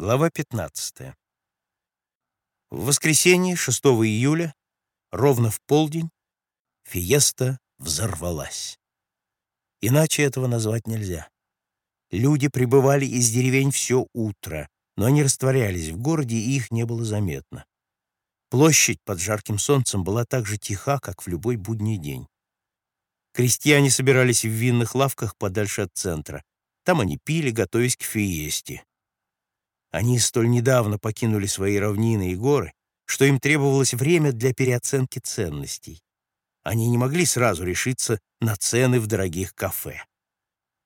Глава 15. В воскресенье, 6 июля, ровно в полдень, фиеста взорвалась. Иначе этого назвать нельзя. Люди прибывали из деревень все утро, но они растворялись в городе, и их не было заметно. Площадь под жарким солнцем была так же тиха, как в любой будний день. Крестьяне собирались в винных лавках подальше от центра. Там они пили, готовясь к фиесте. Они столь недавно покинули свои равнины и горы, что им требовалось время для переоценки ценностей. Они не могли сразу решиться на цены в дорогих кафе.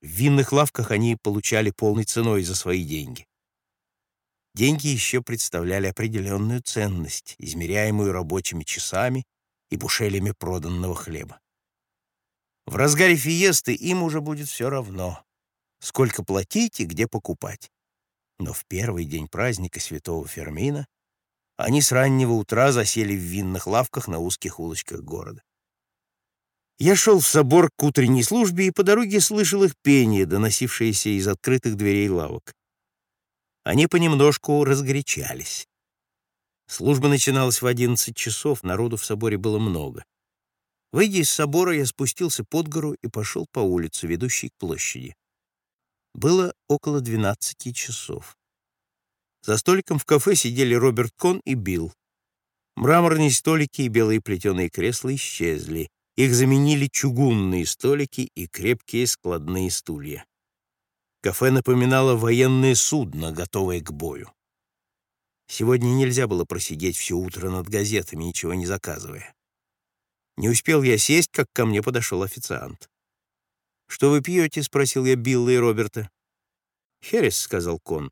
В винных лавках они получали полной ценой за свои деньги. Деньги еще представляли определенную ценность, измеряемую рабочими часами и бушелями проданного хлеба. В разгаре фиесты им уже будет все равно, сколько платить и где покупать. Но в первый день праздника святого Фермина они с раннего утра засели в винных лавках на узких улочках города. Я шел в собор к утренней службе и по дороге слышал их пение, доносившееся из открытых дверей лавок. Они понемножку разгорячались. Служба начиналась в одиннадцать часов, народу в соборе было много. Выйдя из собора, я спустился под гору и пошел по улице, ведущей к площади. Было около двенадцати часов. За столиком в кафе сидели Роберт Кон и Билл. Мраморные столики и белые плетеные кресла исчезли. Их заменили чугунные столики и крепкие складные стулья. Кафе напоминало военное судно, готовое к бою. Сегодня нельзя было просидеть все утро над газетами, ничего не заказывая. Не успел я сесть, как ко мне подошел официант. «Что вы пьете?» — спросил я Билла и Роберта. «Херес», — сказал Кон.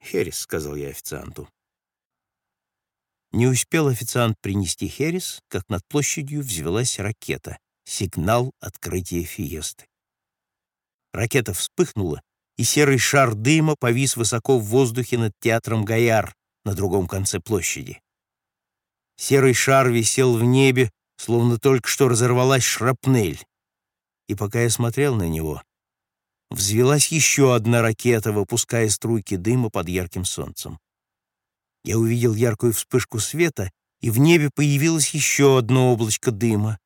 «Херес», — сказал я официанту. Не успел официант принести херес, как над площадью взвелась ракета. Сигнал открытия фиесты. Ракета вспыхнула, и серый шар дыма повис высоко в воздухе над театром Гаяр на другом конце площади. Серый шар висел в небе, словно только что разорвалась шрапнель и пока я смотрел на него, взвелась еще одна ракета, выпуская струйки дыма под ярким солнцем. Я увидел яркую вспышку света, и в небе появилось еще одно облачко дыма.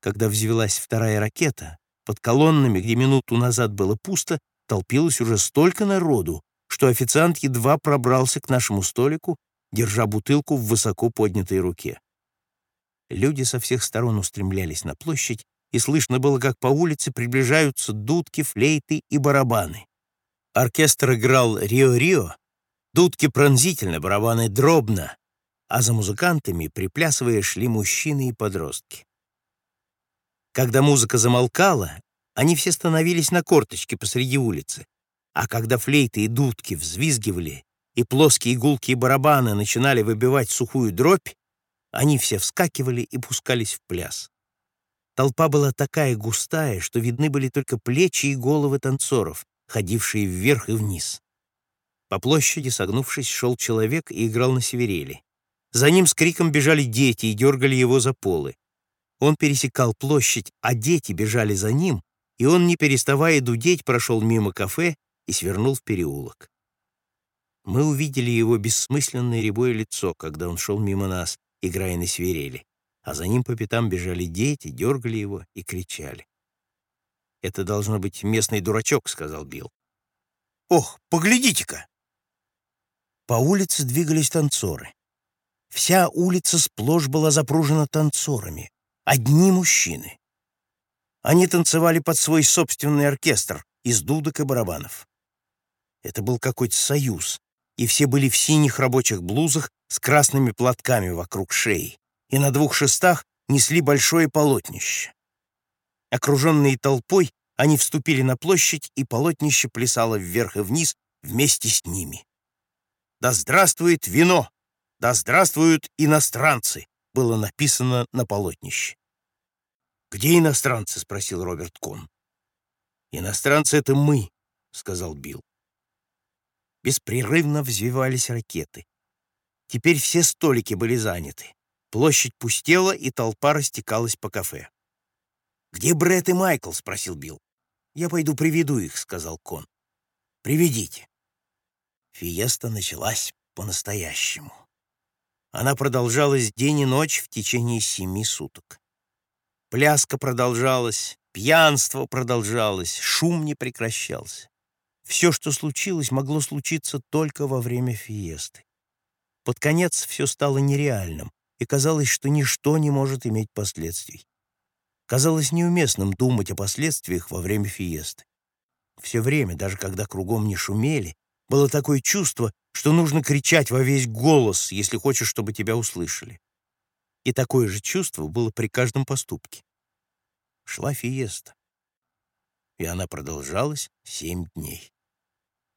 Когда взвелась вторая ракета, под колоннами, где минуту назад было пусто, толпилось уже столько народу, что официант едва пробрался к нашему столику, держа бутылку в высоко поднятой руке. Люди со всех сторон устремлялись на площадь, и слышно было, как по улице приближаются дудки, флейты и барабаны. Оркестр играл «Рио-Рио», дудки пронзительно, барабаны дробно, а за музыкантами, приплясывая, шли мужчины и подростки. Когда музыка замолкала, они все становились на корточке посреди улицы, а когда флейты и дудки взвизгивали, и плоские игулки и барабаны начинали выбивать сухую дробь, они все вскакивали и пускались в пляс. Толпа была такая густая, что видны были только плечи и головы танцоров, ходившие вверх и вниз. По площади, согнувшись, шел человек и играл на северели. За ним с криком бежали дети и дергали его за полы. Он пересекал площадь, а дети бежали за ним, и он, не переставая дудеть, прошел мимо кафе и свернул в переулок. Мы увидели его бессмысленное рябое лицо, когда он шел мимо нас, играя на свирели а за ним по пятам бежали дети, дергали его и кричали. «Это должно быть местный дурачок», — сказал Билл. «Ох, поглядите-ка!» По улице двигались танцоры. Вся улица сплошь была запружена танцорами. Одни мужчины. Они танцевали под свой собственный оркестр из дудок и барабанов. Это был какой-то союз, и все были в синих рабочих блузах с красными платками вокруг шеи и на двух шестах несли большое полотнище. Окруженные толпой, они вступили на площадь, и полотнище плясало вверх и вниз вместе с ними. «Да здравствует вино! Да здравствуют иностранцы!» было написано на полотнище. «Где иностранцы?» — спросил Роберт Кон. «Иностранцы — это мы», — сказал Билл. Беспрерывно взвивались ракеты. Теперь все столики были заняты. Площадь пустела, и толпа растекалась по кафе. «Где Брэд и Майкл?» — спросил Билл. «Я пойду приведу их», — сказал Кон. «Приведите». Фиеста началась по-настоящему. Она продолжалась день и ночь в течение семи суток. Пляска продолжалась, пьянство продолжалось, шум не прекращался. Все, что случилось, могло случиться только во время фиесты. Под конец все стало нереальным, и казалось, что ничто не может иметь последствий. Казалось неуместным думать о последствиях во время фиесты. Все время, даже когда кругом не шумели, было такое чувство, что нужно кричать во весь голос, если хочешь, чтобы тебя услышали. И такое же чувство было при каждом поступке. Шла фиеста. И она продолжалась семь дней.